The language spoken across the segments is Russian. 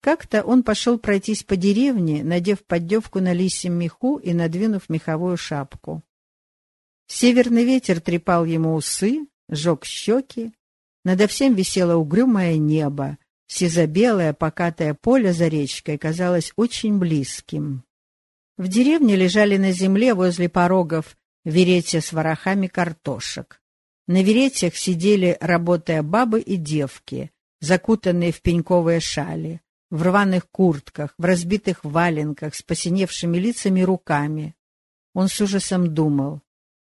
Как-то он пошел пройтись по деревне, надев поддевку на лисьем меху и надвинув меховую шапку. Северный ветер трепал ему усы, жег щеки. Надо всем висело угрюмое небо. Сизобелое покатое поле за речкой казалось очень близким. В деревне лежали на земле возле порогов веретья с ворохами картошек. На веретьях сидели, работая бабы и девки, закутанные в пеньковые шали, в рваных куртках, в разбитых валенках, с посиневшими лицами и руками. Он с ужасом думал,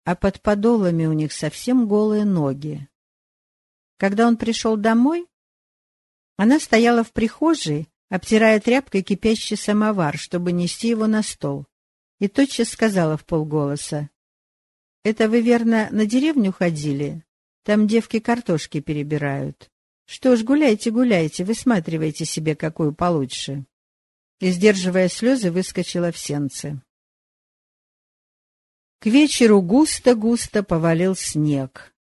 а под подолами у них совсем голые ноги. Когда он пришел домой, она стояла в прихожей, обтирая тряпкой кипящий самовар, чтобы нести его на стол, и тотчас сказала в полголоса, «Это вы, верно, на деревню ходили? Там девки картошки перебирают. Что ж, гуляйте, гуляйте, высматривайте себе какую получше». И, сдерживая слезы, выскочила в сенце. К вечеру густо-густо повалил снег,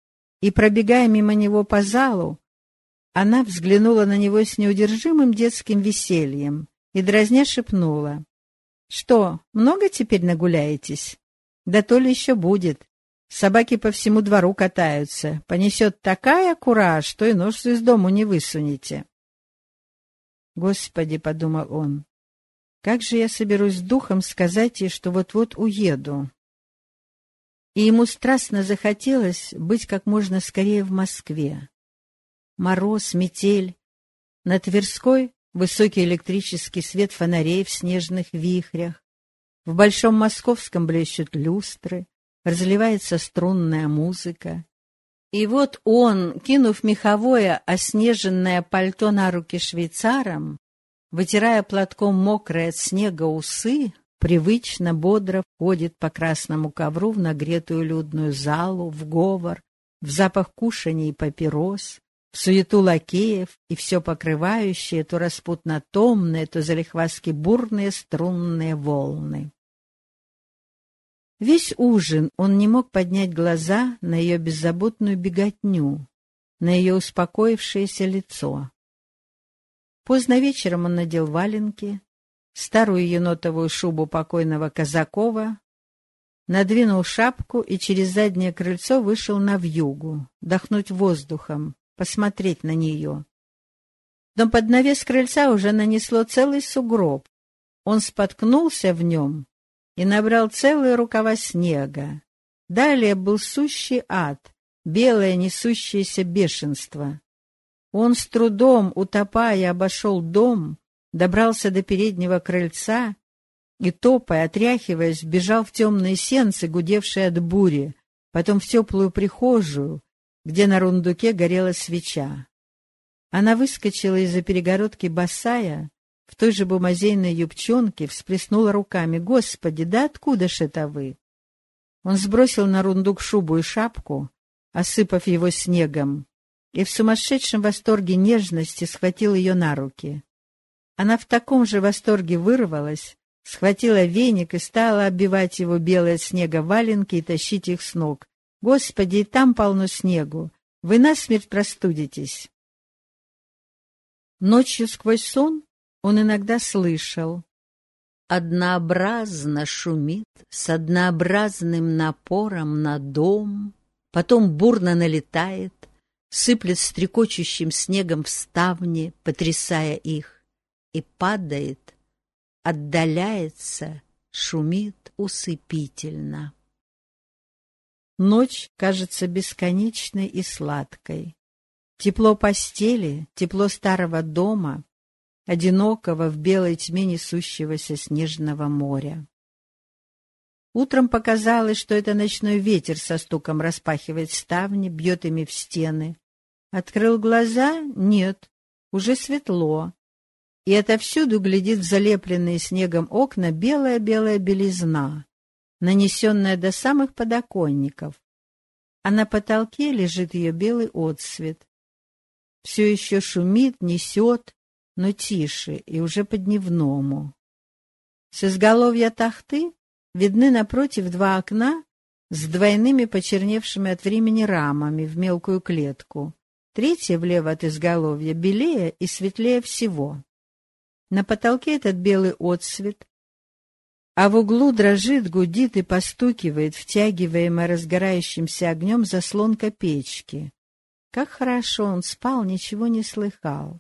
и, пробегая мимо него по залу, она взглянула на него с неудержимым детским весельем и дразня шепнула. — Что, много теперь нагуляетесь? Да то ли еще будет. Собаки по всему двору катаются. Понесет такая кура, что и нож из дому не высунете. «Господи!» — подумал он. «Как же я соберусь с духом сказать ей, что вот-вот уеду?» и ему страстно захотелось быть как можно скорее в Москве. Мороз, метель. На Тверской высокий электрический свет фонарей в снежных вихрях. В Большом Московском блещут люстры, разливается струнная музыка. И вот он, кинув меховое оснеженное пальто на руки швейцарам, вытирая платком мокрые от снега усы, привычно, бодро входит по красному ковру в нагретую людную залу, в говор, в запах кушаний и папирос, в суету лакеев и все покрывающие то распутно томные, то залихваски бурные струнные волны. Весь ужин он не мог поднять глаза на ее беззаботную беготню, на ее успокоившееся лицо. Поздно вечером он надел валенки, старую енотовую шубу покойного Казакова, надвинул шапку и через заднее крыльцо вышел на вьюгу, дохнуть воздухом, посмотреть на нее. Но под навес крыльца уже нанесло целый сугроб. Он споткнулся в нем и набрал целые рукава снега. Далее был сущий ад, белое несущееся бешенство. Он с трудом, утопая, обошел дом, добрался до переднего крыльца и, топая, отряхиваясь, бежал в темные сенцы, гудевшие от бури, потом в теплую прихожую, где на рундуке горела свеча. Она выскочила из-за перегородки босая, в той же бумазейной юбчонке, всплеснула руками. «Господи, да откуда ж это вы?» Он сбросил на рундук шубу и шапку, осыпав его снегом, и в сумасшедшем восторге нежности схватил ее на руки. Она в таком же восторге вырвалась, схватила веник и стала оббивать его белое снега валенки и тащить их с ног. «Господи, и там полно снегу! Вы насмерть простудитесь!» Ночью сквозь сон он иногда слышал. Однообразно шумит с однообразным напором на дом, потом бурно налетает, сыплет стрекочущим снегом в ставни, потрясая их и падает, отдаляется, шумит усыпительно. Ночь кажется бесконечной и сладкой. Тепло постели, тепло старого дома, одинокого в белой тьме несущегося снежного моря. Утром показалось, что это ночной ветер со стуком распахивает ставни, бьет ими в стены. Открыл глаза — нет, уже светло, и отовсюду глядит в залепленные снегом окна белая-белая белизна, нанесенная до самых подоконников, а на потолке лежит ее белый отсвет. Все еще шумит, несет, но тише и уже по-дневному. С изголовья тахты видны напротив два окна с двойными почерневшими от времени рамами в мелкую клетку. Третье влево от изголовья белее и светлее всего. На потолке этот белый отсвет, а в углу дрожит, гудит и постукивает, втягиваемая разгорающимся огнем заслонка печки. Как хорошо он спал, ничего не слыхал.